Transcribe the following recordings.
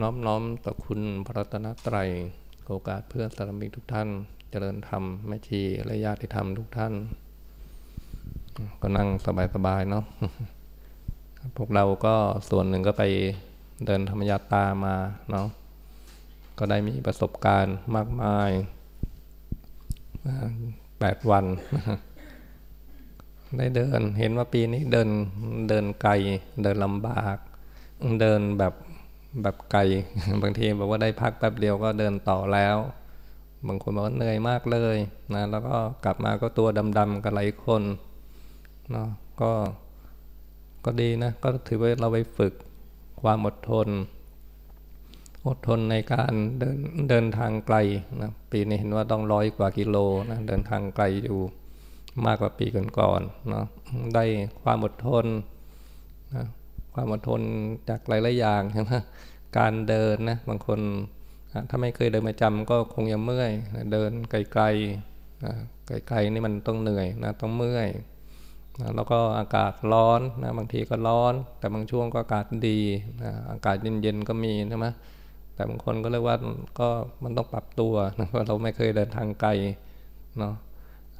น้อมน้อมต่อคุณพระรัตนตรัยโอกาสเพื่อนสารมิกทุกท่าน เจริญธรรมแม่ชีและญาติธรรมทุกท่าน ก็นั่งสบายๆเนาะพวกเราก็ส่วนหนึ่งก็ไปเดินธรรมยาตามาเนาะก็ได้มีประสบการณ์มากมายแปดวัน ได้เดินเห็นว่าปีนี้เดินเดินไกล เดินลำบาก เดินแบบ แบบไกล บางทีบอกว่าได้พักแป๊บเดียวก็เดินต่อแล้ว บางคนบอกว่าเหนื่อยมากเลยนะแล้วก็กลับมาก็ตัวดำๆกันหลายคนเนาะก็ก็ดีนะ ก็ถือว่าเราไปฝึกความอดทน อดทนในการเดินเดินทางไกลนะปีนี้เห็นว่าต้องร้อยกว่ากิโลนะเดินทางไกลอยู่มากกว่าปีก่อนๆเนาะได้ความอดทนนะ ความอดทนจากหลายๆอย่างใช่ไหมการเดินนะบางคนถ้าไม่เคยเดินประจำก็คงยังเมื่อยเดินไกลๆไกลๆนี่มันต้องเหนื่อยนะต้องเมื่อยแล้วก็อากาศร้อนนะบางทีก็ร้อน แต่บางช่วงก็อากาศดีนะอากาศเย็นๆก็มีใช่ไหมแต่บางคนก็เรียกว่าก็มันต้องปรับตัวนะเพราะเราไม่เคยเดินทางไกลเนาะ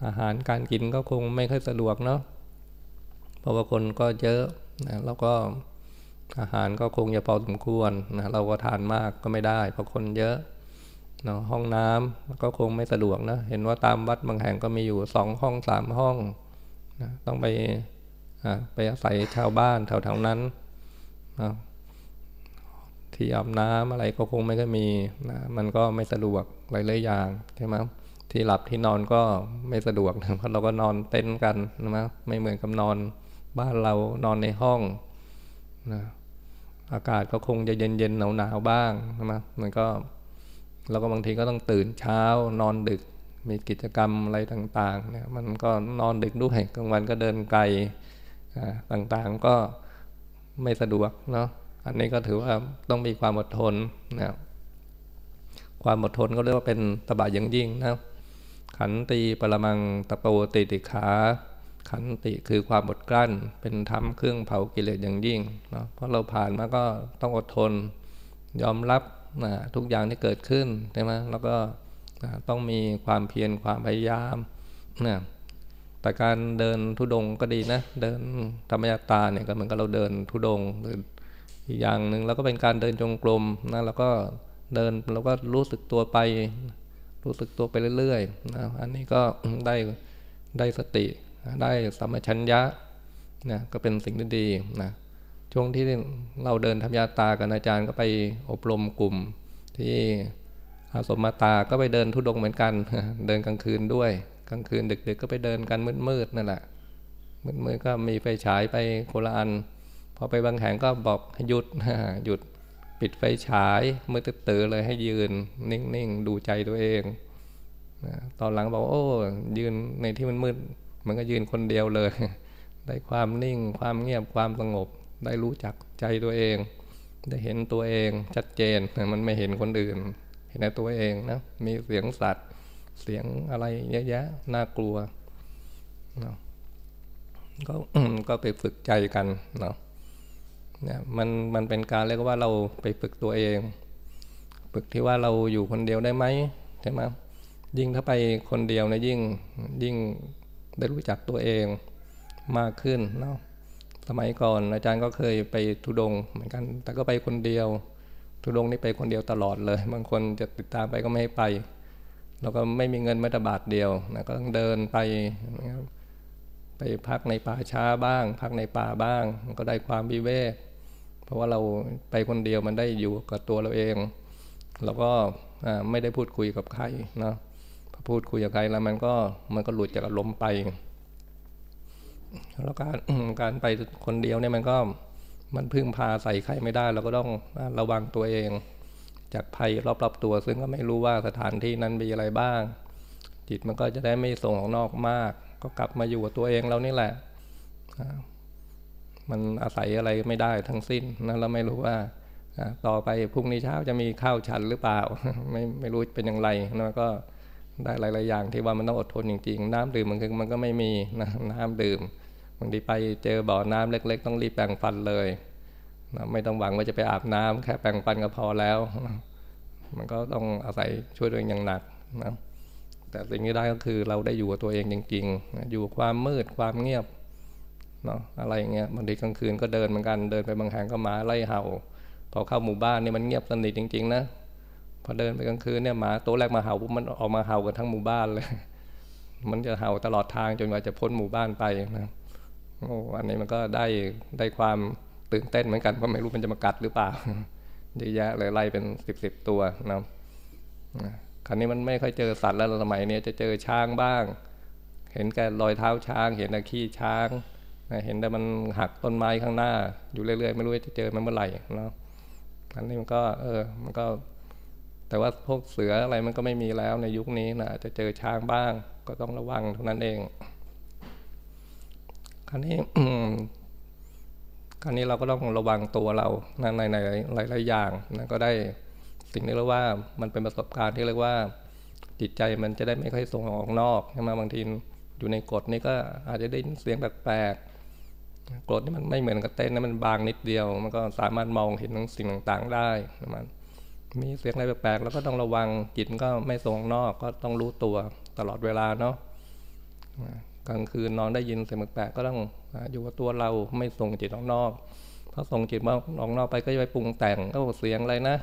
อาหารการกินก็คงไม่ค่อยสะดวกเนาะเพราะว่าคนก็เยอะ นะแล้วก็อาหารก็คงจะพอสมควรนะเราก็ทานมากก็ไม่ได้ เพราะคนเยอะเนาะห้องน้ำก็คงไม่สะดวกนะ เห็นว่าตามวัดบางแห่งก็มีอยู่สองห้องสามห้องนะต้องไปไปอาศัยชาวบ้านแถวๆนั้นนะที่อาบน้ำอะไรก็คงไม่ก็มีนะมันก็ไม่สะดวกหลายๆอย่างใช่ไหมที่หลับที่นอนก็ไม่สะดวกนะเพราะเราก็นอนเต้นกันนะไม่เหมือนกับนอน บ้านเรานอนในห้องนะอากาศก็คงจะเย็นๆหนาวๆบ้างนะมันก็เราก็บางทีก็ต้องตื่นเช้านอนดึกมีกิจกรรมอะไรต่างๆเนี่ยมันก็นอนดึกด้วยกลางวันก็เดินไกลต่างๆก็ไม่สะดวกเนาะอันนี้ก็ถือว่าต้องมีความอดทนนะความอดทนก็เรียกว่าเป็นตบะอย่างยิ่งนะขันตีปรมังตะโปติติขา ขันติคือความอดกลั้น เป็นธรรมเครื่องเผากิเลสอย่างยิ่งเนาะเพราะเราผ่านมาก็ต้องอดทน ยอมรับนะทุกอย่างที่เกิดขึ้นใช่ไหมแล้วก็ต้องมีความเพียรความพยายามนะแต่การเดินทุดงก็ดีนะ เดินธรรมยตาเนี่ยก็เหมือนกับเราเดินทุดงหรืออีกอย่างหนึ่งแล้วก็เป็นการเดินจงกรมนะแล้วก็เดินแล้วก็รู้สึกตัวไป รู้สึกตัวไปเรื่อยๆนะอันนี้ก็ได้ได้สติ ได้สัมมชัญญะนะก็เป็นสิ่งที่ดีนะช่วงที่เราเดินธรรมยาตากันอาจารย์ก็ไปอบรมกลุ่มที่อาสมมาตาก็ไปเดินทุดงเหมือนกัน เดินกลางคืนด้วย กลางคืนดึกๆก็ไปเดินกันมืดๆนั่นแหละมืดๆก็มีไฟฉายไปโคลอันพอไปบางแห่งก็บอกให้หยุดหยุดปิดไฟฉายมืดตื่นเลยให้ยืน นิ่งๆ ดูใจตัวเอง ตอนหลังบอกโอ้ยืนในที่มันมืด มันก็ยืนคนเดียวเลย ได้ความนิ่งความเงียบความสงบ ได้รู้จักใจตัวเอง ได้เห็นตัวเองชัดเจนมันไม่เห็นคนอื่น เห็นในตัวเองนะมีเสียงสัตว์เสียงอะไรเยอะแยะน่ากลัวเนาะก็ก็ไปฝึกใจกันเนาะเนี่ยมันมันเป็นการเรียกว่าเราไปฝึกตัวเอง ฝึกที่ว่าเราอยู่คนเดียวได้ไหมใช่ไหมยิ่งถ้าไปคนเดียวนะยิ่งยิ่ง ได้รู้จักตัวเองมากขึ้นเนาะสมัยก่อนอาจารย์ก็เคยไปทุดงเหมือนกัน แต่ก็ไปคนเดียว ทุดงนี่ไปคนเดียวตลอดเลย บางคนจะติดตามไปก็ไม่ให้ไป แล้วก็ไม่มีเงินแม้แต่บาทเดียวนะก็ต้องเดินไปไปพักในป่าช้าบ้าง พักในป่าบ้างก็ได้ความวิเวก เพราะว่าเราไปคนเดียวมันได้อยู่กับตัวเราเอง แล้วก็ไม่ได้พูดคุยกับใครเนาะ พูดคุยกับใครแล้วมันก็มันก็หลุดจากอารมณ์ไป แล้วการการไปคนเดียวเนี่ยมันก็มันพึ่งพาใส่ใครไม่ได้ เราก็ต้องระวังตัวเอง จากภัยรอบๆตัว ซึ่งก็ไม่รู้ว่าสถานที่นั้นมีอะไรบ้าง จิตมันก็จะได้ไม่ส่งออกนอกมาก ก็กลับมาอยู่กับตัวเองเรานี่แหละมันอาศัยอะไรไม่ได้ทั้งสิ้นนะเราไม่รู้ว่าต่อไปพรุ่งนี้เช้าจะมีข้าวฉันหรือเปล่า ไม่ไม่รู้เป็นอย่างไรนะก็ ได้หลาย ๆ อย่างที่ว่ามันต้องอดทนจริงๆ น้ำดื่มมันคือมันก็ไม่มีนะน้ำดื่มบางทีไปเจอบ่อน้ำเล็ก ๆ ต้องรีบแปรงฟันเลยนะไม่ต้องหวังว่าจะไปอาบน้ำแค่แปรงฟันก็พอแล้วนะมันก็ต้องอาศัยช่วยตัวเองอย่างหนักนะแต่สิ่งที่ได้ก็คือเราได้อยู่กับตัวเองจริงๆนะอยู่ความมืดความเงียบเนาะอะไรอย่างเงี้ยบางทีกลางคืนก็เดินเหมือนกันเดินไปบางแห่งก็หมาไล่เห่า พอเข้าหมู่บ้านนี่มันเงียบสนิทจริง ๆ นะ พอเดินไปกลางคืนเนี่ยหมาตัวแรกมาเห่าปุ๊บมันออกมาเห่ากันทั้งหมู่บ้านเลย มันจะเห่าตลอดทางจนกว่าจะพ้นหมู่บ้านไปนะโอ้อันนี้มันก็ได้ได้ความตื่นเต้นเหมือนกันเพราะไม่รู้มันจะมากัดหรือเปล่าเยอะแยะเลยไล่เป็นสิบสิบตัวนะคราวนี้มันไม่ค่อยเจอสัตว์แล้วสมัยนี้จะเจอช้างบ้าง เห็นแก่รอยเท้าช้าง เห็นแต่ขี้ช้างเห็นแต่มันหักต้นไม้ข้างหน้า อยู่เรื่อยๆ ไม่รู้จะเจอมันเมื่อไหร่เนาะอันนี้มันก็เออมันก็ แต่ว่าพวกเสืออะไรมันก็ไม่มีแล้วในยุคนี้นะจะเจอช้างบ้าง ก็ต้องระวังเท่านั้นเอง คราวนี้คราวนี้เราก็ต้องระวังตัวเราในในหลายๆอย่างนะก็ได้สิ่งนี้เรียกว่ามันเป็นประสบการณ์ที่เรียกว่า จิตใจมันจะได้ไม่ค่อยส่งออกนอกใช่ไหมบางทีอยู่ในกฎนี่ก็อาจจะได้เสียงแปลกๆกฎนี่มันไม่เหมือนกับเต้นนะมันบางนิดเดียว มันก็สามารถมองเห็นสิ่งต่างๆได้มัน มีเสียงอะไรแปลกๆแล้วก็ต้องระวังจิตก็ไม่ส่งนอกก็ต้องรู้ตัวตลอดเวลาเนาะกลางคืนนอนได้ยินเสียงแปลกๆก็ต้องอยู่กับตัวเราไม่ส่งจิตออกนอกพอส่งจิตออกนอกไปก็จะไปปรุงแต่งก็เสียงอะไรนะ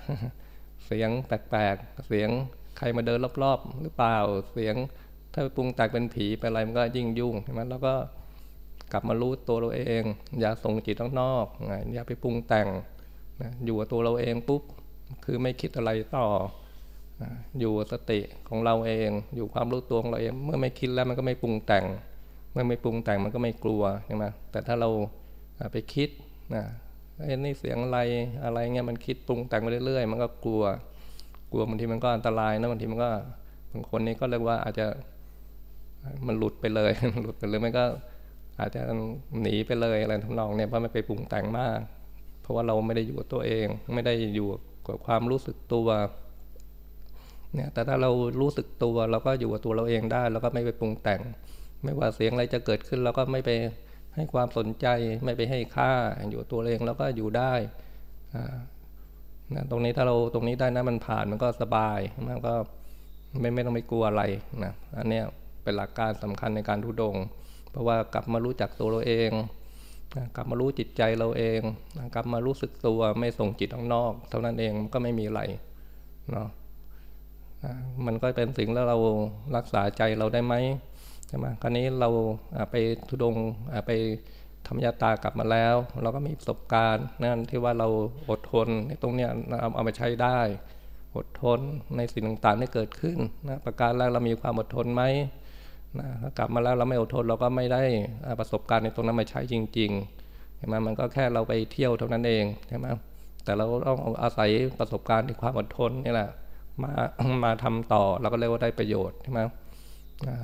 เสียงแปลกๆเสียงใครมาเดินรอบๆ หรือเปล่าเสียงถ้าไปปรุงแต่งเป็นผีเป็นอะไรมันก็ยิ่งยุ่งใช่ไหมแล้วก็กลับมารู้ตัวเราเอง อย่าส่งจิตข้างนอกอย่าไปปรุงแต่งอยู่กับตัวเราเองปุ๊บ คือไม่คิดอะไรต่ออยู่สติของเราเอง อยู่ความรู้ตัวของเราเอง เมื่อไม่คิดแล้วมันก็ไม่ปรุงแต่ง เมื่อไม่ปรุงแต่งมันก็ไม่กลัวใช่ไหมแต่ถ้าเราไปคิดนะไอ้นี่เสียงอะไรอะไรเงี้ยมันคิดปรุงแต่งไปเรื่อยๆ มันก็กลัว กลัวบางทีมันก็อันตรายนะบางทีมันก็บางคนนี้ก็เรียกว่าอาจจะมันหลุดไปเลยหลุดไปเลยมันก็อาจจะหนีไปเลยอะไรทำนองเนี่ยเพราะไม่ไปปรุงแต่งมาก เพราะว่าเราไม่ได้อยู่กับตัวเอง ไม่ได้อยู่ กับความรู้สึกตัวเนี่ยแต่ถ้าเรารู้สึกตัวเราก็อยู่กับตัวเราเองได้ แล้วก็ไม่ไปปรุงแต่ง ไม่ว่าเสียงอะไรจะเกิดขึ้นเราก็ไม่ไปให้ความสนใจไม่ไปให้ค่าอยู่ตัวเองแล้วก็อยู่ได้นะตรงนี้ถ้าเราตรงนี้ได้นะมันผ่านมันก็สบายมันก็ไม่ไม่ต้องไปกลัวอะไรนะอันนี้เป็นหลักการสำคัญในการทุดง เพราะว่ากลับมารู้จักตัวเราเอง กลับมารู้จิตใจเราเองกลับมารู้สึกตัวไม่ส่งจิตข้างนอก เท่านั้นเองก็ไม่มีอะไรเนาะมันก็เป็นสิ่งแล้วเรารักษาใจเราได้ไหมใช่ไหมคราวนี้เราไปทุดงไปทำยาตากลับมาแล้ว เราก็มีประสบการณ์นั่นที่ว่าเราอดทนในตรงเนี้ยเอาเอามาใช้ได้ อดทนในสิ่งต่างๆที่เกิดขึ้นนะประการแรกเรามีความอดทนไหม นะกลับมาแล้วเราไม่อดทนเราก็ไม่ได้ประสบการณ์ในตรงนั้นมาใช้จริงๆเห็นไหมมันก็แค่เราไปเที่ยวเท่านั้นเองใช่ไหมแต่เราต้องอาศัยประสบการณ์ในความอดทนนี่แหละมามาทำต่อเราก็เรียกว่าได้ประโยชน์ใช่ไหม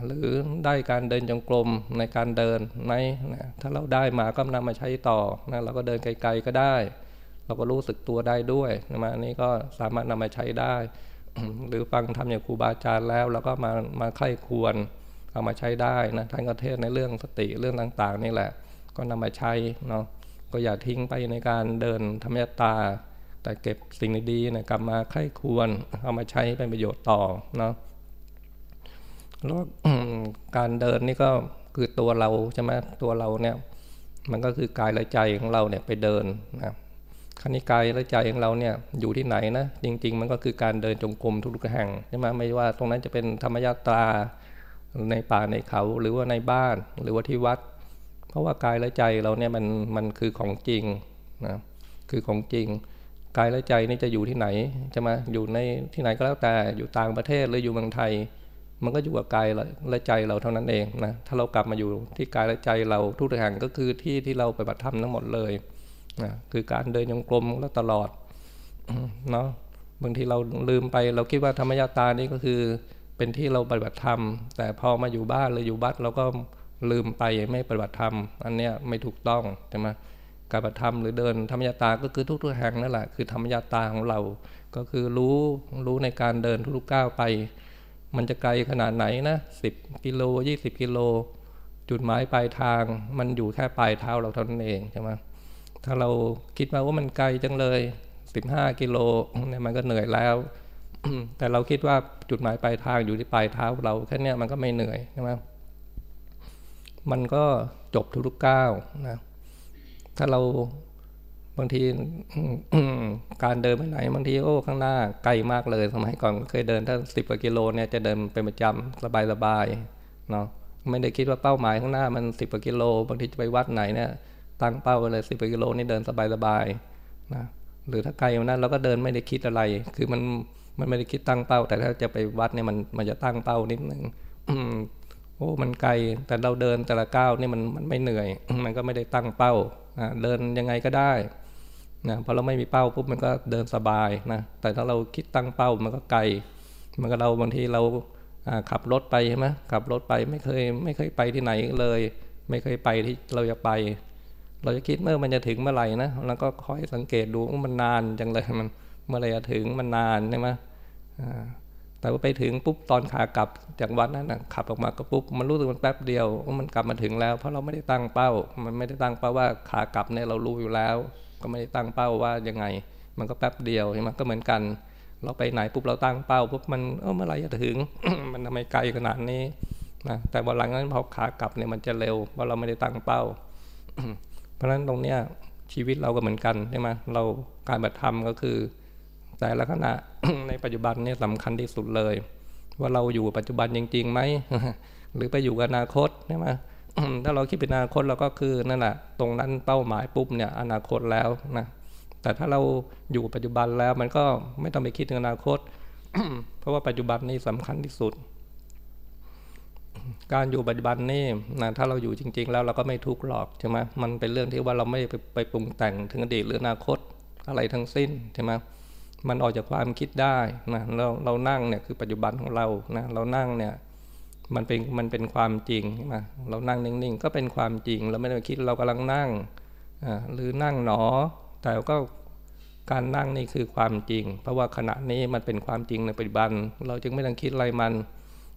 หรือได้การเดินจงกรมในการเดินไหมนะถ้าเราได้มาก็นำมาใช้ต่อนะเราก็เดินไกลๆก็ได้ เราก็รู้สึกตัวได้ด้วยนะมานี้ก็สามารถนำมาใช้ได้ หรือฟังทำอย่างครูบาอาจารย์แล้วเราก็มามาไข้ควร เอามาใช้ได้นะท่านก็เทศในเรื่องสติเรื่องต่างๆ นี่แหละ ก็นำมาใช้เนาะก็อย่าทิ้งไปในการเดินธรรมยตา แต่เก็บสิ่งดีๆนะกลับมาไข้ควรเอามาใช้เป็นประโยชน์ต่อเนาะแล้วการเดินนี่ก็คือตัวเราใช่ไหมตัวเราเนี่ยมันก็คือกายและใจของเราเนี่ยไปเดินนะคณิกายและใจของเราเนี่ยอยู่ที่ไหนนะจริง ๆ มันก็คือการเดินจงกรมทุกๆแห่งใช่ไหมไม่ว่าตรงนั้นจะเป็นธรรมยาตรา ในป่าในเขาหรือว่าในบ้านหรือว่าที่วัด เพราะว่ากายและใจเราเนี่ยมันมันคือของจริงนะคือของจริง กายและใจนี่จะอยู่ที่ไหนจะมาอยู่ในที่ไหนก็แล้วแต่อยู่ต่างประเทศหรืออยู่เมืองไทย มันก็อยู่กับกายและใจเราเท่านั้นเองนะถ้าเรากลับมาอยู่ที่กายและใจเราทุกแห่งก็คือที่ที่เราไปบัติธรรมทั้งหมดเลยนะคือการเดินยงกลมแล้วตลอดเนาะบางทีเราลืมไปเราคิดว่าธรรมยาตานี่ก็คือ เป็นที่เราปฏิบัติธรรม แต่พอมาอยู่บ้านหรืออยู่บัดเราก็ลืมไปไม่ปฏิบัติธรรม อันเนี้ยไม่ถูกต้องใช่ไหมการปฏิบัติธรรมหรือเดินธรรมยาตาก็คือทุกๆแห่งนั่นแหละคือธรรมยาตาของเรา ก็คือรู้รู้ในการเดินทุกๆก้าวไป มันจะไกลขนาดไหนนะสิบกิโลยี่สิบกิโล จุดหมายปลายทาง มันอยู่แค่ปลายเท้าเราเท่านั้นเองใช่ไหมถ้าเราคิดว่าว่ามันไกลจังเลยสิบห้ากิโลเนี่ยมันก็เหนื่อยแล้ว แต่เราคิดว่าจุดหมายปลายทางอยู่ที่ปลายเท้าเราแค่นี้มันก็ไม่เหนื่อยใช่ไหมมันก็จบทุกๆก้าวนะถ้าเราบางทีการเดินไปไหนบางทีโอ้ข้างหน้าไกลมากเลยสมัยก่อนเคยเดินถ้าสิบกว่ากิโลเนี่ยจะเดินเป็นประจำสบายสบายเนาะไม่ได้คิดว่าเป้าหมายข้างหน้ามันสิบกว่ากิโล บางทีจะไปวัดไหนเนี่ยตั้งเป้าไปเลยสิบกว่ากิโลนี่เดินสบายสบายนะหรือถ้าไกลนั้นเราก็เดินไม่ได้คิดอะไร คือมัน มันไม่ได้คิดตั้งเป้า แต่ถ้าจะไปวัดเนี่ยมันมันจะตั้งเป้านิดนึงโอ้มันไกลแต่เราเดินแต่ละก้าวนี่มันมันไม่เหนื่อย มันก็ไม่ได้ตั้งเป้าเดินยังไงก็ได้นะพอเราไม่มีเป้าปุ๊บมันก็เดินสบายนะแต่ถ้าเราคิดตั้งเป้ามันก็ไกล มันก็เราบางทีเราขับรถไปใช่ไหมขับรถไปไม่เคยไม่เคยไปที่ไหนเลย ไม่เคยไปที่เราจะไป เราจะคิดเมื่อมันจะถึงเมื่อไหร่นะแล้วก็คอยสังเกตดูว่ามันนานจังเลยมัน เมื่อไรจะถึงมันนานใช่ไหมแต่ว่าไปถึงปุ๊บตอนขากลับจากวัดนั้นนะขับออกมาก็ปุ๊บมันรู้สึกมันแป๊บเดียวว่ามันกลับมาถึงแล้ว เพราะเราไม่ได้ตั้งเป้า มันไม่ได้ตั้งเป้าว่าขากลับเนี่ยเรารู้อยู่แล้ว ก็ไม่ได้ตั้งเป้าว่ายังไง มันก็แป๊บเดียวใช่ไหมก็เหมือนกัน เราไปไหนปุ๊บเราตั้งเป้าปุ๊บมันเออเมื่อไรจะถึง มันทำไมไกลขนาดนี้นะแต่วันหลังนั้นพอขากลับเนี่ยมันจะเร็วเพราะเราไม่ได้ตั้งเป้า เพราะฉะนั้นตรงเนี้ยชีวิตเราก็เหมือนกันใช่ไหมเราการบัตรธรรมก็คือ แต่ละขณะในปัจจุบันนี่สำคัญที่สุดเลย ว่าเราอยู่ปัจจุบันจริงๆไหมหรือไปอยู่กับอนาคตใช่ไหมถ้าเราคิดเป็นอนาคตเราก็คือนั่นแหละตรงนั้นเป้าหมายปุ๊บเนี่ยอนาคตแล้วนะแต่ถ้าเราอยู่ปัจจุบันแล้วมันก็ไม่ต้องไปคิดถึงอนาคต เพราะว่าปัจจุบันนี่สำคัญที่สุด การอยู่ปัจจุบันนี่นะถ้าเราอยู่จริง ๆ แล้วเราก็ไม่ทุกข์หรอกใช่ไหมมันเป็นเรื่องที่ว่าเราไม่ไปไปปรุงแต่งถึงอดีตหรืออนาคตอะไรทั้งสิ้นใช่ไหม มันออกจากความคิดได้นะเราเรานั่งเนี่ยคือปัจจุบันของเรานะเรานั่งเนี่ยมันเป็นมันเป็นความจริงนะเรานั่งนิ่งๆ ก็เป็นความจริง เราไม่ได้คิดเรากำลังนั่งหรือนั่งหนอ แต่ก็การนั่งนี่คือความจริง เพราะว่าขณะนี้มันเป็นความจริงในปัจจุบัน เราจึงไม่ต้องคิดอะไรมัน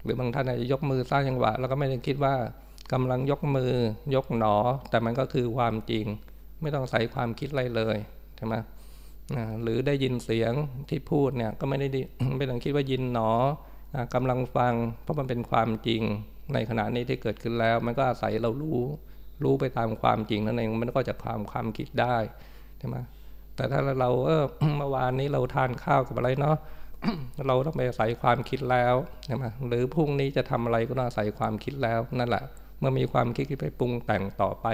หรือบางท่านอาจจะยกมือสร้างจังหวะแล้วก็ไม่ได้คิดว่ากำลังยกมือยกหนอ แต่มันก็คือความจริง ไม่ต้องใส่ความคิดอะไรเลยใช่ไหม หรือได้ยินเสียงที่พูดเนี่ยก็ไม่ได้ไม่ต้องคิดว่ายินหนอกำลังฟัง เพราะมันเป็นความจริงในขณะนี้ที่เกิดขึ้นแล้ว มันก็อาศัยเรารู้รู้ไปตามความจริงนั่นเองมันก็จะความความคิดได้ใช่ไหมแต่ถ้าเราเออเมื่อวานนี้เราทานข้าวกับอะไรเนาะเราต้องไปอาศัยความคิดแล้วใช่ไหมหรือพรุ่งนี้จะทำอะไรก็ต้องอาศัยความคิดแล้วนั่นแหละ เมื่อมีความคิดไปปรุงแต่งต่อไป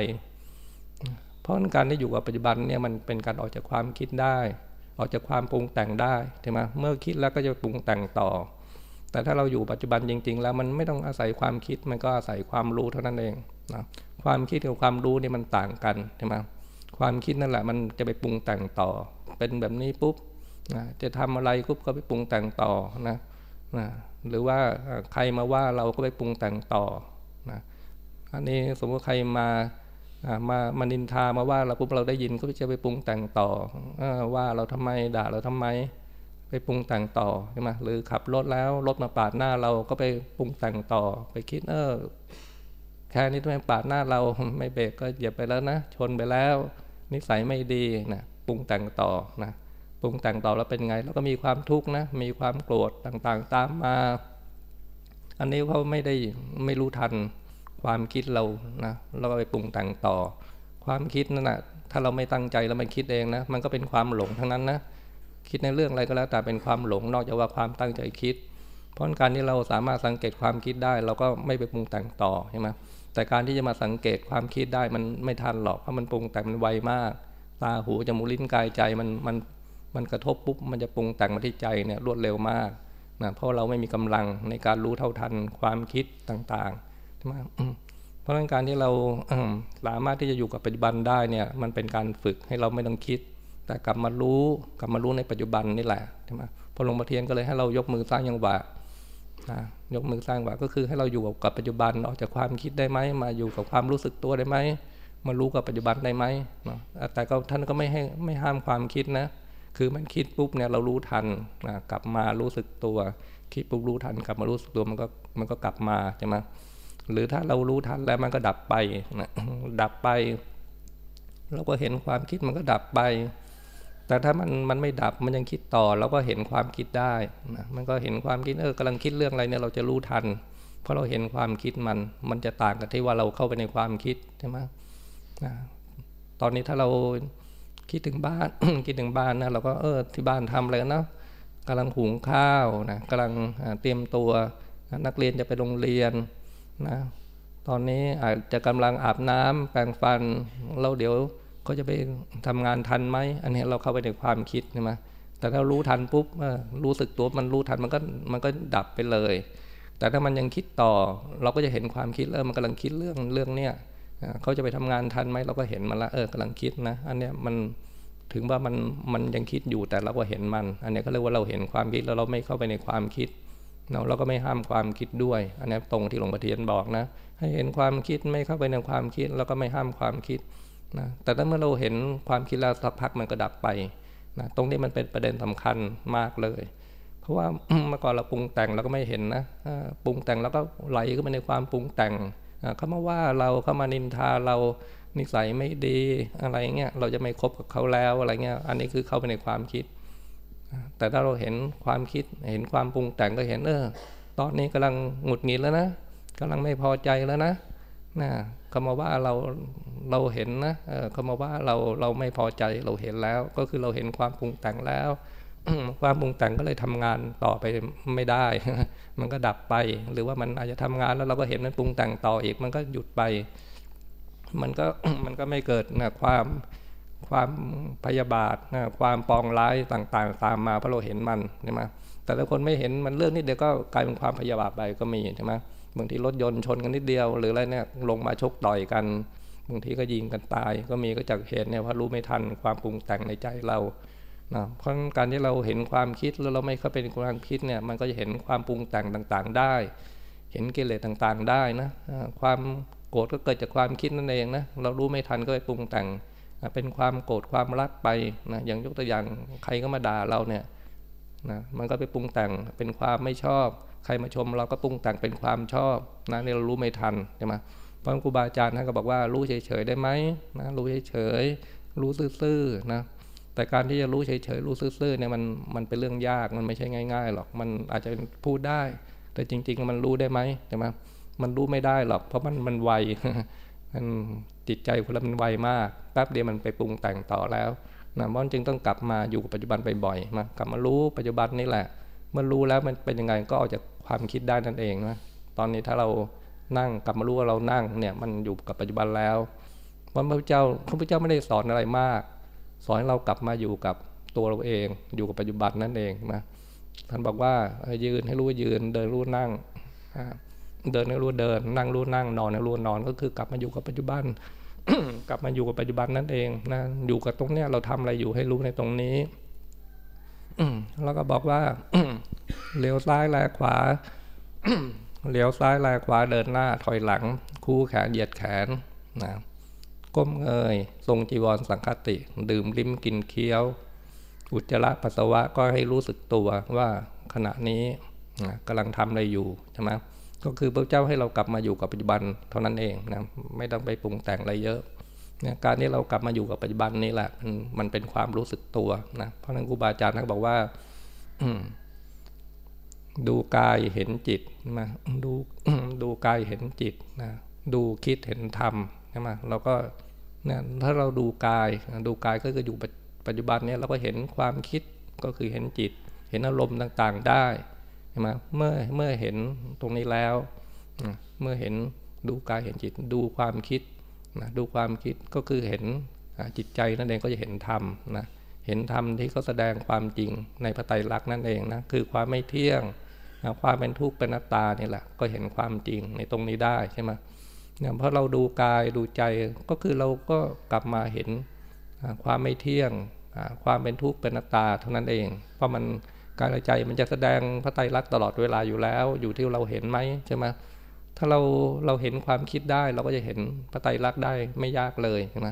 เพราะการที่อยู่กับปัจจุบันเนี่ยมันเป็นการออกจากความคิดได้ ออกจากความปรุงแต่งได้ใช่ไหมเมื่อคิดแล้วก็จะปรุงแต่งต่อ แต่ถ้าเราอยู่ปัจจุบันจริง ๆ แล้วมันไม่ต้องอาศัยความคิดมันก็อาศัยความรู้เท่านั้นเองนะความคิดกับความรู้นี่มันต่างกันใช่ไหมความคิดนั่นแหละมันจะไปปรุงแต่งต่อ เป็นแบบนี้ปุ๊บนะจะทำอะไรปุ๊บก็ไปปรุงแต่งต่อนะนะหรือว่าใครมาว่าเราก็ไปปรุงแต่งต่อนะอันนี้สมมติใครมา มามานินทามาว่าเราปุ๊บเราได้ยินก็จะไปปรุงแต่งต่อว่าเราทำไมด่าเราทำไม ไปปรุงแต่งต่อใช่ไหมหรือขับรถแล้วรถมาปาดหน้าเราก็ไปปรุงแต่งต่อ ไปคิดเออแค่นี้ทำไมปาดหน้าเราไม่เบรกก็เหยียบไปแล้วนะชนไปแล้ว นิสัยไม่ดีนะปรุงแต่งต่อนะปรุงแต่งต่อแล้วเป็นไง แล้วก็มีความทุกข์นะมีความโกรธต่างๆ ตามมา อันนี้เขาไม่ได้ไม่รู้ทัน ความคิดเรานะเราก็ไปปรุงแต่งต่อ ความคิดนั่นแหะถ้าเราไม่ตั้งใจแล้วมันคิดเองนะ มันก็เป็นความหลงทั้งนั้นนะคิดในเรื่องอะไรก็แล้วแต่เป็นความหลงนอกจากว่าความตั้งใจคิด เพราะการที่เราสามารถสังเกตความคิดได้ เราก็ไม่ไปปรุงแต่งต่อใช่ไหมแต่การที่จะมาสังเกตความคิดได้มันไม่ทันหรอกเพราะมันปรุงแต่งมันไวมาก ตาหูจมูกลิ้นกายใจมันมันมันกระทบปุ๊บมันจะปรุงแต่งมาที่ใจเนี่ยรวดเร็วมากนะเพราะเราไม่มีกำลังในการรู้เท่าทันความคิดต่างๆ ใช่ไหมเพราะงั้นการที่เราสามารถที่จะอยู่กับปัจจุบันได้เนี่ย มันเป็นการฝึกให้เราไม่ต้องคิด แต่กลับมารู้กลับมารู้ในปัจจุบันนี่แหละใช่ไหมพอหลวงพ่อเทียนก็เลยให้เรายกมือสร้างยังหวะนะยกมือสร้างหวะก็คือให้เราอยู่กับปัจจุบันออกจากความคิดได้ไหมมาอยู่กับความรู้สึกตัวได้ไหมมารู้กับปัจจุบันได้ไหมนะแต่ก็ท่านก็ไม่ให้ไม่ห้ามความคิดนะ คือมันคิดปุ๊บเนี่ยเรารู้ทันนะกลับมารู้สึกตัว คิดปุ๊บรู้ทันกลับมารู้สึกตัวมันก็มันก็กลับมาใช่ไหม หรือถ้าเรารู้ทันแล้วมันก็ดับไปนะดับไป เราก็เห็นความคิดมันก็ดับไป แต่ถ้ามันมันไม่ดับมันยังคิดต่อเราก็เห็นความคิดได้นะมันก็เห็นความคิดเออกำลังคิดเรื่องอะไรเนี่ยเราจะรู้ทัน เพราะเราเห็นความคิดมัน มันจะต่างกับที่ว่าเราเข้าไปในความคิดใช่ไหมนะตอนนี้ถ้าเราคิดถึงบ้าน คิดถึงบ้านนะเราก็เออที่บ้านทำอะไรนะกำลังหุงข้าวนะกำลังเตรียมตัวนักเรียนจะไปโรงเรียน นะตอนนี้อาจจะกำลังอาบน้ำแปรงฟันเราเดี๋ยวก็จะไปทำงานทันไหมอันนี้เราเข้าไปในความคิดใช่ไหมแต่ถ้ารู้ทันปุ๊บรู้สึกตัวมันรู้ทันมันก็มันก็ดับไปเลย แต่ถ้ามันยังคิดต่อ เราก็จะเห็นความคิดเออมันกำลังคิดเรื่องเรื่องเนี้ยเขาจะไปทำงานทันไหมเราก็เห็นมันละเออกำลังคิดนะอันเนี้ยมันถึงว่ามันมันยังคิดอยู่แต่เราก็เห็นมัน อันนี้ก็เรียกว่าเราเห็นความคิดแล้วเราไม่เข้าไปในความคิด เราเราก็ไม่ห้ามความคิดด้วย อันนี้ตรงที่หลวงพ่อเทียนบอกนะ ให้เห็นความคิดไม่เข้าไปในความคิด แล้วก็ไม่ห้ามความคิดนะแต่ถ้าเมื่อเราเห็นความคิดแล้วสักพักมันก็ดับไปนะตรงนี้มันเป็นประเด็นสำคัญมากเลย เพราะว่าเมื่อก่อนเราปรุงแต่งเราก็ไม่เห็นนะปรุงแต่งแล้วก็ไหลเข้าไปในความปรุงแต่งเขามาว่าเราเข้ามานินทาเรานิสัยไม่ดีอะไรเงี้ยเราจะไม่คบกับเขาแล้วอะไรเงี้ยอันนี้คือเข้าไปในความคิด แต่ถ้าเราเห็นความคิดเห็นความปรุงแต่งก็เห็นเออตอนนี้กำลังหงุดหงิดแล้วนะกำลังไม่พอใจแล้วนะนะเขามาว่าเราเราเห็นนะเขามาว่าเราเราไม่พอใจเราเห็นแล้ว ก็คือเราเห็นความปรุงแต่งแล้ว ความปรุงแต่งก็เลยทำงานต่อไปไม่ได้ มันก็ดับไป หรือว่ามันอาจจะทำงานแล้วเราก็เห็นมันปรุงแต่งต่ออีก มันก็หยุดไป มันก็มันก็ไม่เกิดนะความ ความพยาบาทนะความปองร้ายต่างๆ ตามมาเพราะเราเห็นมันใช่ไหมแต่ละคนไม่เห็นมันเรื่องนิดเดียวก็กลายเป็นความพยาบาทไปก็มีใช่ไหมบางทีรถยนต์ชนกันนิดเดียว หรืออะไรเนี่ยลงมาชกต่อยกันบางทีก็ยิงกันตาย ก็มีก็จากเหตุเนี่ยเพราะรู้ไม่ทันความปรุงแต่งในใจเรานะเพราะการที่เราเห็นความคิดแล้วเราไม่เข้าไปในความคิดเนี่ยมันก็จะเห็นความปรุงแต่งต่างๆ ได้ เห็นกิเลสต่างๆ ได้นะความโกรธก็เกิดจากความคิดนั่นเองนะเรารู้ไม่ทันก็ไปปรุงแต่ง เป็นความโกรธความรักไปนะอย่างยกตัวอย่างใครก็มาด่าเราเนี่ยนะมันก็ไปปรุงแต่งเป็นความไม่ชอบ ใครมาชมเราก็ปรุงแต่งเป็นความชอบนะนี่เรารู้ไม่ทันใช่ไหมพระครูบาอาจารย์ท่านก็บอกว่ารู้เฉยๆได้ไหมนะรู้เฉยๆรู้ซื่อๆนะแต่การที่จะรู้เฉยๆรู้ซื่อๆเนี่ยมันมันเป็นเรื่องยากมันไม่ใช่ง่ายๆหรอกมันอาจจะพูดได้ แต่จริง ๆ มันรู้ได้ไหมใช่ไหมมันรู้ไม่ได้หรอกเพราะมันมันไว มันจิตใจคนเรามันไวมากแป๊บเดียวมันไปปรุงแต่งต่อแล้วนะมันจึงต้องกลับมาอยู่กับปัจจุบันบ่อยๆมากลับมารู้ปัจจุบันนี่แหละ เมื่อรู้แล้วมันเป็นยังไงก็ออกจากความคิดได้นั่นเองนะตอนนี้ถ้าเรานั่งกลับมารู้ว่าเรานั่งเนี่ยมันอยู่กับปัจจุบันแล้วพระพุทธเจ้าพระพุทธเจ้าไม่ได้สอนอะไรมาก สอนให้เรากลับมาอยู่กับตัวเราเอง อยู่กับปัจจุบันนั่นเองนะท่านบอกว่ายืนให้รู้ว่ายืนเดินรู้นั่ง เดินให้รู้เดิน นั่งรู้นั่งนอนให้รู้นอนก็คือกลับมาอยู่กับปัจจุบัน กลับมาอยู่กับปัจจุบันนั่นเองนะอยู่กับตรงเนี้ยเราทำอะไรอยู่ให้รู้ในตรงนี้แล้วก็บอกว่าเลี้ยวซ้ายแลขวาเลี้ยวซ้ายแลขวาเดินหน้าถอยหลัง คู่แขนเหยียดแขนนะก้มเงยทรงจีวรสังคติ ดื่มลิ้มกินเคี้ยว อุจจาระปัสสาวะก็ให้รู้สึกตัวว่าขณะนี้นะกำลังทำอะไรอยู่ใช่ไหม ก็คือพระเจ้าให้เรากลับมาอยู่กับปัจจุบันเท่านั้นเองนะไม่ต้องไปปรุงแต่งอะไรเยอะนี่ยการที่เรากลับมาอยู่กับปัจจุบันนี่แหละมันมันเป็นความรู้สึกตัวนะเพราะนั้นครูบาอาจารย์ท่านบอกว่าดูกายเห็นจิตมาดูดูกายเห็นจิตนะดูคิดเห็นธรรมใช่ไหมเราก็นะถ้าเราดูกายดูกายก็คืออยู่ปัจจุบันเนี่ยเราก็เห็นความคิดก็คือเห็นจิต เห็นอารมณ์ต่างๆได้ ช่ไหมเมื่อเมื่อเห็นตรงนี้แล้ว เมื่อเห็นดูกายเห็นจิตดูความคิดนะดูความคิดก็คือเห็นจิตใจนั่นเองก็จะเห็นธรรมนะเห็นธรรมที่เขาแสดงความจริงในพระไตรลักษณ์นั่นเองนะคือความไม่เที่ยงความเป็นทุกข์เป็นนัตตานี่แหละก็เห็นความจริงในตรงนี้ได้ใช่ไหมเนี่ยเพราะเราดูกายดูใจก็คือเราก็กลับมาเห็นความไม่เที่ยงความเป็นทุกข์เป็นนัตตาเท่านั้นเอง เพราะมัน กายใจมันจะแสดงพระไตรลักษณ์ตลอดเวลาอยู่แล้ว อยู่ที่เราเห็นไหมใช่ไหมถ้าเราเราเห็นความคิดได้ เราก็จะเห็นพระไตรลักษณ์ได้ไม่ยากเลยใช่ไหม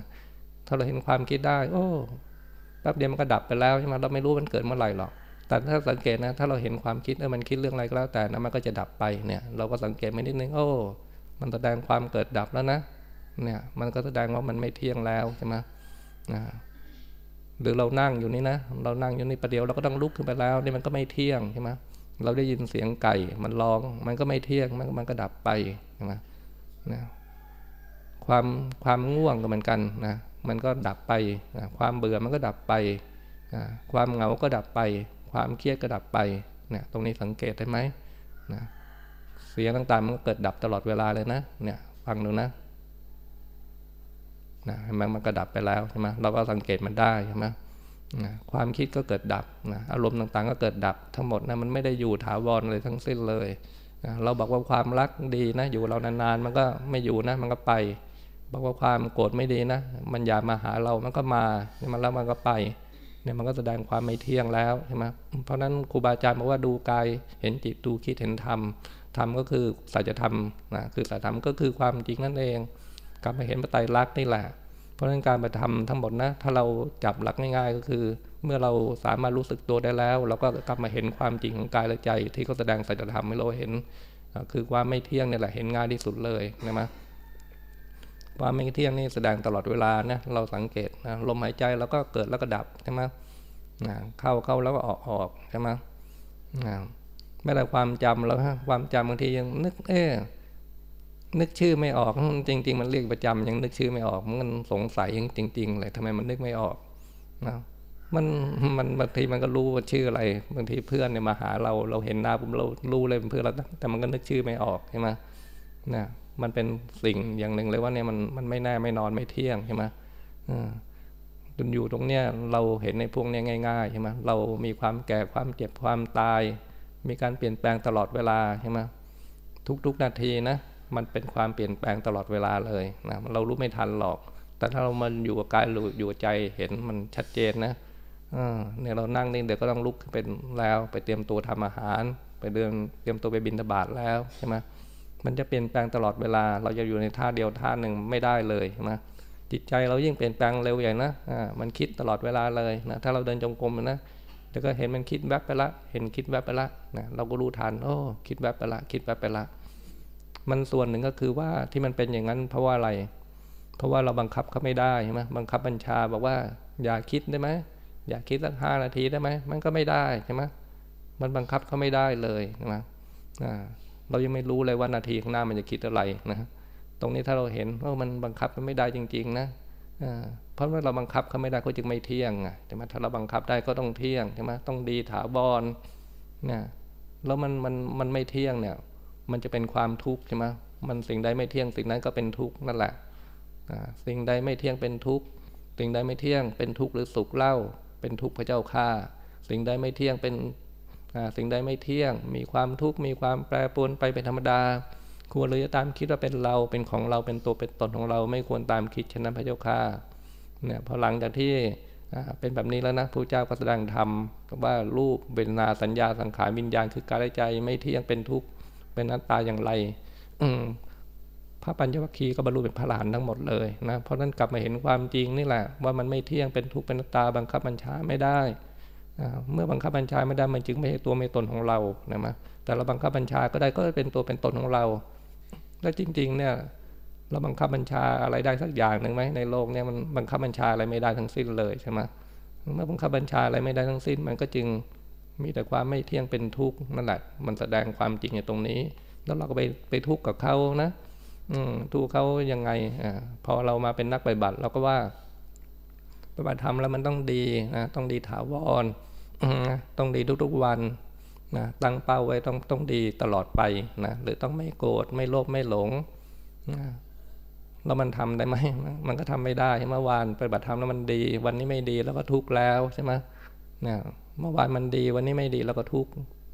ถ้าเราเห็นความคิดได้ โอ้แป๊บเดียวมันก็ดับไปแล้วใช่ไหมเราไม่รู้มันเกิดเมื่อไหร่หรอก แต่ถ้าสังเกตนะ ถ้าเราเห็นความคิดเออมันคิดเรื่องอะไรก็แล้วแต่นะมันก็จะดับไปเนี่ย เราก็สังเกตไม่นิดนึงโอ้มันแสดงความเกิดดับแล้วนะ เนี่ย มันก็แสดงว่ามันไม่เที่ยงแล้วใช่ไหมนะ หรือเรานั่งอยู่นี่นะ เรานั่งอยู่นี่ประเดี๋ยวเราก็ต้องลุกขึ้นไปแล้วนี่มันก็ไม่เที่ยงใช่ไหมเราได้ยินเสียงไก่มันร้อง มันก็ไม่เที่ยงมันมันก็ดับไปใช่ไหมนะความความง่วงก็เหมือนกันนะมันก็ดับไปนะความเบื่อมันก็ดับไปนะความเหงาก็ดับไป ความเครียดก็ดับไปเนี่ยตรงนี้สังเกตได้ไหมนะเสียงต่างๆมันก็เกิดดับตลอดเวลาเลยนะเนี่ยฟังดูนะ นะมันมันก็ดับไปแล้วใช่ไหมเราก็สังเกตมันได้ใช่ไหมนะความคิดก็เกิดดับนะอารมณ์ต่างๆ ก็เกิดดับทั้งหมดนะมันไม่ได้อยู่ถาวรเลยทั้งสิ้นเลยนะเราบอกว่าความรักดีนะ อยู่เรานานๆ มันก็ไม่อยู่นะ มันก็ไป บอกว่าความโกรธไม่ดีนะ มันอยามาหาเรามันก็มาเนี่ยมันแล้วมันก็ไปเนี่ยมันก็แสดงความไม่เที่ยงแล้วใช่ไหมเพราะนั้นครูบาอาจารย์บอกว่าดูกายเห็นจิตดูคิดเห็นธรรมธรรมก็คือสัจธรรมนะคือสัจธรรมก็คือความจริงนั่นเอง กลับมาเห็นปไตรลักษณ์นี่แหละ เพราะฉะนั้นการไปฏิธรรมทั้งหมดนะ ถ้าเราจับหลักง่าย ๆ ก็คือ เมื่อเราสามารถรู้สึกตัวได้แล้ว เราก็กลับมาเห็นความจริงของกายและใจ ที่เขาแสดงสัจธรรมให้เราเห็น คือความไม่เที่ยงนี่แหละเห็นง่ายที่สุดเลยนะมั้ยความไม่เที่ยงนี่แสดงตลอดเวลานะเราสังเกตนะลมหายใจเราก็เกิดแล้วก็ดับใช่ไหมนะเข้าเข้าแล้วก็ออกออกใช่ไหมนะไม่แต่ความจำแล้วฮะความจำบางทียังนึกเอ๊ นึกชื่อไม่ออกจริง ๆ มันเรียกประจำยังนึกชื่อไม่ออกมันสงสัยจริงๆเลยทำไมมันนึกไม่ออกนะมันมันบางทีมันก็รู้ว่าชื่ออะไรบางทีเพื่อนเนี่ยมาหาเราเราเห็นหน้าผมเรารู้เลยเป็นเพื่อนเราแต่มันก็นึกชื่อไม่ออกใช่ไหมนะมันเป็นสิ่งอย่างหนึ่งเลยว่าเนี่ยมันมันไม่แน่ไม่นอนไม่เที่ยงใช่ไหมจนอยู่ตรงเนี้ยเราเห็นในพวกเนี้ยง่ายๆใช่ไหมเรามีความแก่ความเจ็บความตาย มีการเปลี่ยนแปลงตลอดเวลาใช่ไหมทุกๆนาทีนะ มันเป็นความเปลี่ยนแปลงตลอดเวลาเลยนะเรารู้ไม่ทันหรอก แต่ถ้าเรามันอยู่กับกายอยู่กับใจเห็นมันชัดเจนนะเนี่ยเรานั่งนี่เดี๋ยวก็ต้องลุกเป็นแล้ว ไปเตรียมตัวทำอาหาร ไปเดินเตรียมตัวไปบินทบาทแล้วใช่ไหมมันจะเปลี่ยนแปลงตลอดเวลา เราจะอยู่ในท่าเดียวท่าหนึ่งไม่ได้เลยใช่ไหมจิตใจเรายิ่งเปลี่ยนแปลงเร็วใหญ่นะอ่ามันคิดตลอดเวลาเลยนะถ้าเราเดินจงกรมนะเดี๋ยวก็เห็นมันคิดแวบไปละ เห็นคิดแวบไปละนะเราก็รู้ทันโอ้คิดแวบไปละ คิดแวบไปละ มันส่วนหนึ่งก็คือว่าที่มันเป็นอย่างนั้นเพราะว่าอะไร เพราะว่าเราบังคับเขาไม่ได้ใช่ไหมบังคับบัญชาบอกว่า อย่าคิดได้ไหมอย่าคิดสักห้านาทีได้ไหมมันก็ไม่ได้ใช่ไหมมันบังคับเขาไม่ได้เลยใช่ไหมเรายังไม่รู้เลยว่านาทีข้างหน้ามันจะคิดอะไรนะตรงนี้ถ้าเราเห็นว่ามันบังคับไม่ได้จริง ๆ นะเพราะว่าเราบังคับเขาไม่ได้เขาจึงไม่เที่ยงใช่ไหมถ้าเราบังคับได้ก็ต้องเที่ยงใช่ไหมต้องดีถาวรเนี่ยแล้วมันมันมันไม่เที่ยงเนี่ย มันจะเป็นความทุกข์ใช่ไหมมันสิ่งใดไม่เที่ยงสิ่งนั้นก็เป็นทุกข์นั่นแหละสิ่งใดไม่เที่ยงเป็นทุกข์สิ่งใดไม่เที่ยงเป็นทุกข์หรือสุขเล่า เป็นทุกข์พระเจ้าข้าสิ่งใดไม่เที่ยงเป็นสิ่งใดไม่เที่ยง มีความทุกข์มีความแปรปรวนไปเป็นธรรมดา ควรเลยจะตามคิดว่าเป็นเราเป็นของเราเป็นตัวเป็นตนของเรา ไม่ควรตามคิดฉะนั้นพระเจ้าข้าเนี่ยพอหลังจากที่เป็นแบบนี้แล้วนะพระเจ้าก็แสดงธรรมว่ารูปเวทนาสัญญาสังขารวิญญาณคือกายใจไม่เที่ยงเป็นทุกข์ เป็นนัตตาอย่างไรพระปัญญวัคคีย์ก็บรรลุเป็นพระหลานทั้งหมดเลยนะเพราะนั้นกลับมาเห็นความจริงนี่แหละ ว่ามันไม่เที่ยงเป็นทุกข์เป็นนัตตาบังคับบัญชาไม่ได้เมื่อบังคับบัญชาไม่ได้มันจึงไม่ใช่ตัวไม่ตนของเรานะมะแต่เราบังคับบัญชาก็ได้ก็เป็นตัวเป็นตนของเรา และจริง ๆ เนี่ยเราบังคับบัญชาอะไรได้สักอย่างหนึ่งไหมในโลกเนี่ยมันบังคับบัญชาอะไรไม่ได้ทั้งสิ้นเลยใช่ไหมเมื่อบังคับบัญชาอะไรไม่ได้ทั้งสิ้น มันก็จึง มีแต่ความไม่เที่ยงเป็นทุกข์นั่นแหละมันแสดงความจริงอยู่ตรงนี้ แล้วเราก็ไปไปทุกข์กับเขานะอืมทุกข์เขายังไงอ่าพอเรามาเป็นนักปฏิบัติเราก็ว่าปฏิบัติธรรมแล้วมันต้องดีนะต้องดีถาวรต้องดีทุกๆวันนะตั้งเป้าไว้ต้องต้องดีตลอดไปนะหรือต้องไม่โกรธไม่โลภไม่หลงนะแล้วมันทำได้ไหมมันก็ทำไม่ได้เมื่อวานปฏิบัติธรรมแล้วมันดี วันนี้ไม่ดีแล้วก็ทุกข์แล้วใช่ไหมเนี่ย เมื่อวานมันดีวันนี้ไม่ดีเราก็ทุกข์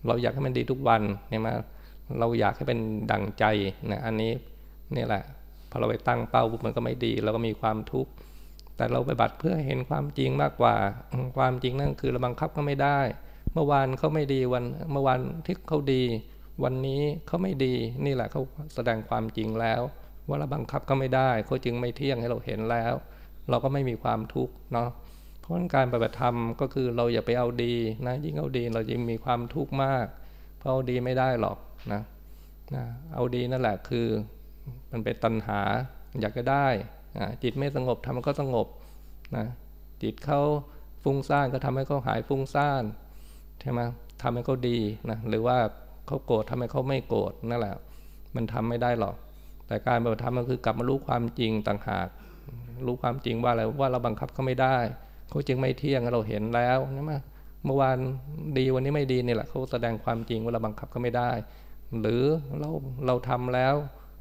เราอยากให้มันดีทุกวันเนี่ยมาเราอยากให้เป็นดั่งใจนะอันนี้นี่แหละพอเราไปตั้งเป้ามันก็ไม่ดีเราก็มีความทุกข์แต่เราไปบัตรเพื่อเห็นความจริงมากกว่า ความจริงนั่นคือเราบังคับก็ไม่ได้ เมื่อวานเขาไม่ดีวันเมื่อวานที่เขาดี วันนี้เขาไม่ดีนี่แหละเขาแสดงความจริงแล้ว ว่าเราบังคับก็ไม่ได้เขาจึงไม่เที่ยงให้เราเห็นแล้ว เราก็ไม่มีความทุกข์เนาะ พราะการปฏิบัติธรรมก็คือเราอย่าไปเอาดีนะยิ่งเอาดีเรายิ่งมีความทุกข์มาก เพราะเอาดีไม่ได้หรอกนะนะเอาดีนั่นแหละคือมันเป็นตัณหาอยากจะได้จิตไม่สงบทำก็สงบนะจิตเขาฟุ้งซ่านก็ทำให้เขาหายฟุ้งซ่านใช่ไหมทำให้เขาดีนะหรือว่าเขาโกรธทำให้เขาไม่โกรธนั่นแหละ มันทำไม่ได้หรอก แต่การปฏิบัติธรรมก็คือกลับมารู้ความจริงต่างหาก รู้ความจริงว่าอะไรว่าเราบังคับเขาไม่ได้ เขาจึงไม่เที่ยงเราเห็นแล้วใช่ไหมเมื่อวานดีวันนี้ไม่ดีนี่แหละเขาแสดงความจริงว่าเราบังคับเขาไม่ได้ หรือเราเราทำแล้ว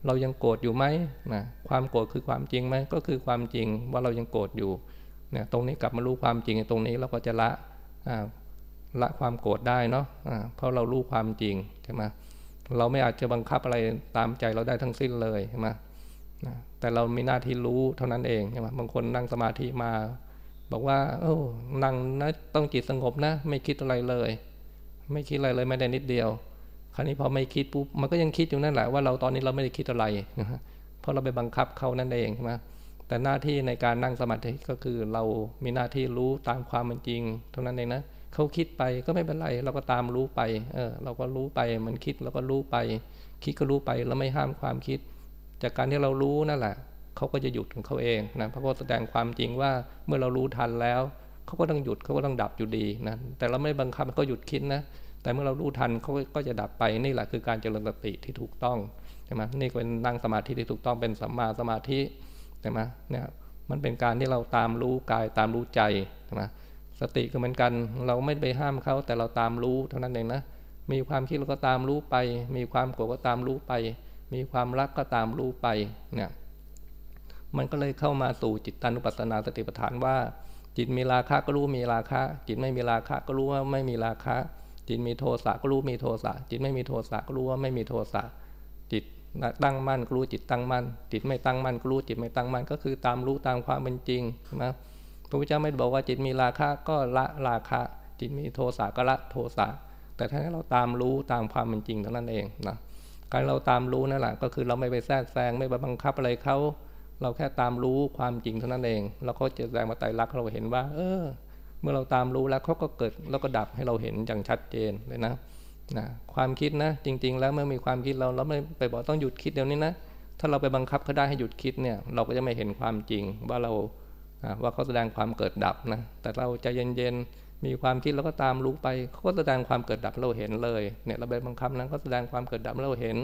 เรายังโกรธอยู่ไหมนะความโกรธคือความจริงไหมก็คือความจริงว่าเรายังโกรธอยู่เนี่ยตรงนี้กลับมารู้ความจริงตรงนี้เราก็จะละละความโกรธได้เนาะะเพราะเรารู้ความจริงใช่ไหมเราไม่อาจจะบังคับอะไรตามใจเราได้ทั้งสิ้นเลยใช่ไหมแต่เรามีหน้าที่รู้เท่านั้นเองใช่ไหมบางคนนั่งสมาธิมา บอกว่า โอ้นั่งนะต้องจิตสงบนะ ไม่คิดอะไรเลย ไม่คิดอะไรเลยไม่ได้นิดเดียว คราวนี้พอไม่คิดปุ๊บมันก็ยังคิดอยู่นั่นแหละว่าเราตอนนี้เราไม่ได้คิดอะไรเพราะเราไปบังคับเขานั่นเองใช่ไหมแต่หน้าที่ในการนั่งสมาธิก็คือเรามีหน้าที่รู้ตามความเป็นจริง เท่านั้นเองนะเขาคิดไปก็ไม่เป็นไร เราก็ตามรู้ไป เออ เราก็รู้ไปมันคิดเราก็รู้ไป คิดก็รู้ไปแล้วไม่ห้ามความคิด จากการที่เรารู้นั่นแหละ เขาก็จะหยุดของเขาเองนะพระพุทธแสดงความจริงว่าเมื่อเรารู้ทันแล้วเขาก็ต้องหยุดเขาก็ต้องดับอยู่ดีนะแต่เราไม่บังคับเขาหยุดคิดนะแต่เมื่อเรารู้ทันเขาก็จะดับไปนี่แหละคือการเจริญสติที่ถูกต้องใช่ไหมนี่เป็นนั่งสมาธิที่ถูกต้องเป็นสัมมาสมาธิใช่ไหมเนี่ยมันเป็นการที่เราตามรู้กายตามรู้ใจใช่ไหมสติก็เหมือนกัน เราไม่ไปห้ามเขาแต่เราตามรู้เท่านั้นเองนะมีความคิดเราก็ตามรู้ไป มีความโกรธก็ตามรู้ไป มีความรักก็ตามรู้ไปเนี่ย มันก็เลยเข้ามาสู่จิตตานุปัสสนาสติปัฏฐานว่า จิตมีราคะก็รู้มีราคะ จิตไม่มีราคะก็รู้ว่าไม่มีราคะ จิตมีโทสะก็รู้มีโทสะจิตไม่มีโทสะก็รู้ว่าไม่มีโทสะจิตตั้งมั่นก็รู้จิตตั้งมั่น จิตไม่ตั้งมั่นก็รู้จิตไม่ตั้งมั่นก็คือตามรู้ตามความเป็นจริงนะพระพุทธเจ้าไม่บอกว่าจิตมีราคะก็ละราคะ จิตมีโทสะก็ละโทสะแต่ถ้าเราตามรู้ตามความเป็นจริงเท่านั้นเองนะการเราตามรู้นั่นแหละก็คือเราไม่ไปแทรกแซงไม่ไปบังคับอะไรเขา เราแค่ตามรู้ความจริงเท่านั้นเองเราก็จะแสดงมาไตรลักษณ์เราเห็นว่า เออ เมื่อเราตามรู้แล้วเขาก็เกิดแล้วก็ดับให้เราเห็นอย่างชัดเจนเลยนะนะความคิดนะ จริง ๆ แล้วเมื่อมีความคิดเราเราไม่ไปบอกต้องหยุดคิดเดี๋ยวนี้นะถ้าเราไปบังคับเขาได้ให้หยุดคิดเนี่ย เราก็จะไม่เห็นความจริงว่าเราว่าเขาแสดงความเกิดดับนะแต่เราใจเย็นๆมีความคิดแล้วก็ตามรู้ไปเขาก็แสดงความเกิดดับเราเห็นเลยเนี่ยเราไปบังคับนั้นเขาแสดงความเกิดดับเราเห็น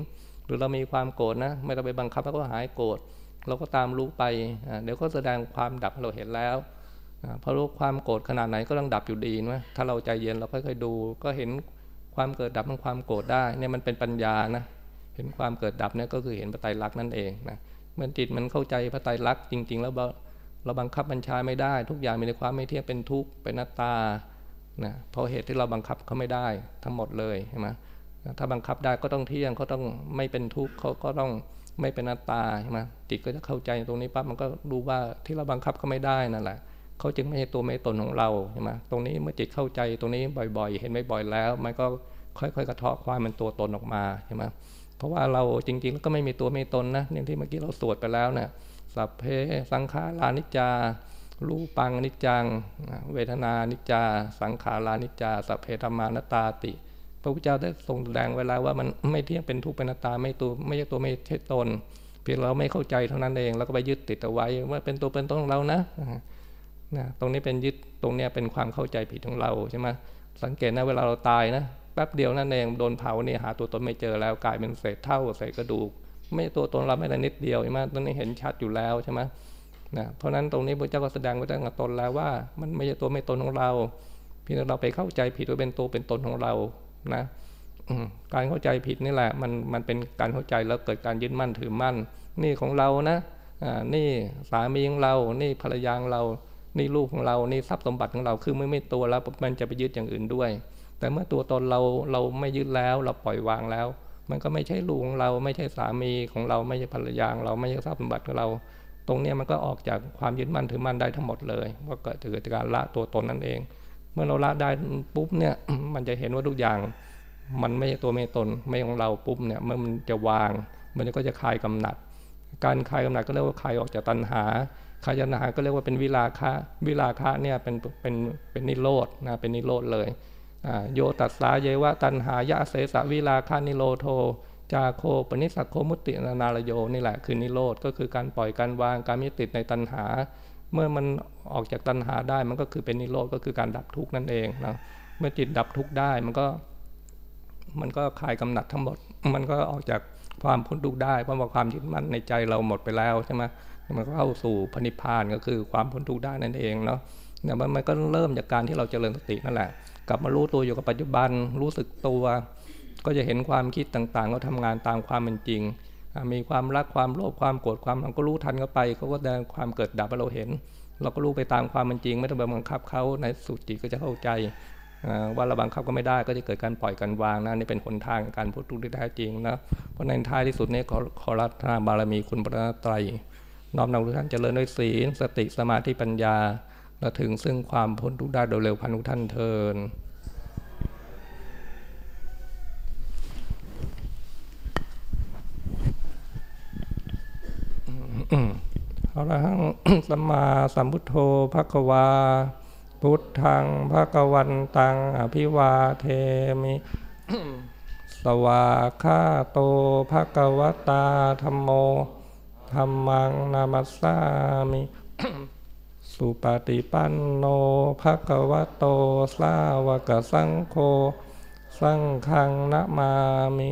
หรือเรามีความโกรธนะไม่เราไปบังคับแล้วก็หายโกรธ เราก็ตามรู้ไปเดี๋ยวก็แสดงความดับเราเห็นแล้วพอรู้ความโกรธขนาดไหนก็ต้องดับอยู่ดีนะถ้าเราใจเย็นเราค่อยๆดู ก็เห็นความเกิดดับของความโกรธได้เนี่ยมันเป็นปัญญานะเห็นความเกิดดับเนี่ยก็คือเห็นพระไตรลักษณ์นั่นเองนะเมื่อจิตมันเข้าใจพระไตรลักษณ์จริง ๆ แล้วเราบังคับบัญชาไม่ได้ ทุกอย่างมีในความไม่เที่ยงเป็นทุกข์เป็นนัตตานะเพราะเหตุที่เราบังคับเขาไม่ได้ทั้งหมดเลยใช่ไหมถ้าบังคับได้ก็ต้องเที่ยงเขาต้องไม่เป็นทุกข์เขาก็ต้อง ไม่เป็นนัตตาใช่ไหมจิตก็จะเข้าใจตรงนี้ปั๊บมันก็รู้ว่าที่เราบังคับเขาไม่ได้นั่นแหละเขาจึงไม่ใช่ตัวไม่ตนของเราใช่ไหมตรงนี้เมื่อจิตเข้าใจตรงนี้บ่อย ๆ เห็นบ่อยๆแล้ว มันก็ค่อยๆกระเทาะความเป็นตัวตนออกมาใช่ไหมเพราะว่าเราจริงๆแล้วก็ไม่มีตัวไม่ตนนะอย่างที่เมื่อกี้เราสวดไปแล้วเนะี่ยสัพเพสังขารานิจารูปังนิจจัง เวทนานิจจา สังขารานิจจาสัพเพธรรมานตาติ พระพุทธเจ้าได้ทรงแสดงเวลาว่ามันไม่เที่ยงเป็นทุกข์เป็นนตาไม่ตัวไม่ใช่ตัวไม่ใช่ตน เพียงเราไม่เข้าใจเท่านั้นเองแล้วก็ไปยึดติดเอาไว้ว่าเป็นตัวเป็นตนของเรานะนะตรงนี้เป็นยึดตรงนี้เป็นความเข้าใจผิดของเราใช่ไหมสังเกตนะเวลาเราตายนะแป๊บเดียวนั่นเองโดนเผาเนี่ยหาตัวตนไม่เจอแล้วกลายเป็นเศษเท่าเศษกระดูก ไม่ตัวตนเราไม่ได้นิดเดียวใช่ไหมตรงนี้เห็นชัดอยู่แล้วใช่ไหมนะเพราะนั้นตรงนี้พระเจ้าก็แสดงไว้ตั้งแต่ตนแล้วว่า มันไม่ใช่ตัวไม่ตนของเราเพียงเราไปเข้าใจผิดว่าเป็นตัวเป็นตนของเรา นะการเข้าใจผิดนี่แหละมันมันเป็นการเข้าใจแล้วเกิดการยึดมั่นถือมั่น นี่ของเรานะนี่สามีของเรา นี่ภรรยาของเรา นี่ลูกของเรา นี่ทรัพย์สมบัติของเรา คือไม่ไม่ตัวแล้วมันจะไปยึดอย่างอื่นด้วย แต่เมื่อตัวตนเราเราไม่ยึดแล้วเราปล่อยวางแล้ว มันก็ไม่ใช่ลูกของเรา ไม่ใช่สามีของเรา ไม่ใช่ภรรยาของเราไม่ใช่ทรัพย์สมบัติของเรา ตรงนี้มันก็ออกจากความยึดมั่นถือมั่นได้ทั้งหมดเลย ว่าเกิดจากการละตัวตนนั่นเอง เมื่อเราละได้ปุ๊บเนี่ยมันจะเห็นว่าทุกอย่าง มันไม่ใช่ตัวไม่ตนไม่ของเราปุ๊บเนี่ยเมื่อมันจะวาง มันก็จะคลายกำหนัด การคลายกำหนัดก็เรียกว่าคลายออกจากตัณหาคลายตัณหาก็เรียกว่าเป็นวิลาคะวิลาคะเนี่ยเป็นเป็นเป็นนิโรธนะเป็นนิโรธเลยโยตัสสาเยวะตันหายะเสสวิลาคานิโรโท จาโคปนิสักโคมุตินานาลโยนี่แหละคือนิโรธก็คือการปล่อยการวางการม่ติดในตัณหา เมื่อมันออกจากตัณหาได้มันก็คือเป็นนิโรธก็คือการดับทุกข์นั่นเองนะเมื่อจิตดับทุกข์ได้มันก็มันก็คลายกำหนัดทั้งหมด มันก็ออกจากความพ้นทุกข์ได้เพราะว่าความยึดมั่นในใจเราหมดไปแล้วใช่ไหมมันก็เข้าสู่พระนิพพานก็คือความพ้นทุกข์ได้นั่นเองเนาะเนี่ยมันก็เริ่มจากการที่เราเจริญสตินั่นแหละ กลับมารู้ตัวอยู่กับปัจจุบันรู้สึกตัว ก็จะเห็นความคิดต่างๆเขาทางานตามความเป็นจริง มีความรักความโลภความโกรธความเราก็รู้ทันเข้าไปเขาก็แสดงความเกิดดับให้เราเห็น เราก็รู้ไปตามความเป็นจริง ไม่ต้องไปบังคับเขาในสุจิตก็จะเข้าใจว่าเราบังคับก็ไม่ได้ก็จะเกิดการปล่อยการวางนะนี่เป็นหนทางการพุทธที่แท้จริงนะเพราะในท้ายที่สุดนี้ขอขอรัตนาบารมีคุณพระไตรน้อมนำทุกท่านเจริญด้วยศีลสติสมาธิปัญญาและถึงซึ่งความพ้นทุกข์ได้โดยเร็วพันทุกท่านเทินเอาละหังสัมมาสัมพุทโธภควา พุทธังภควันตัง อภิวาเทมิ สวาคาโตภควตาธรรมโมธรรมังนามัสสามิ สุปฏิปันโนภควโตสาวกสังโฆ สังฆังนะมามิ